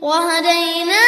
وهديناه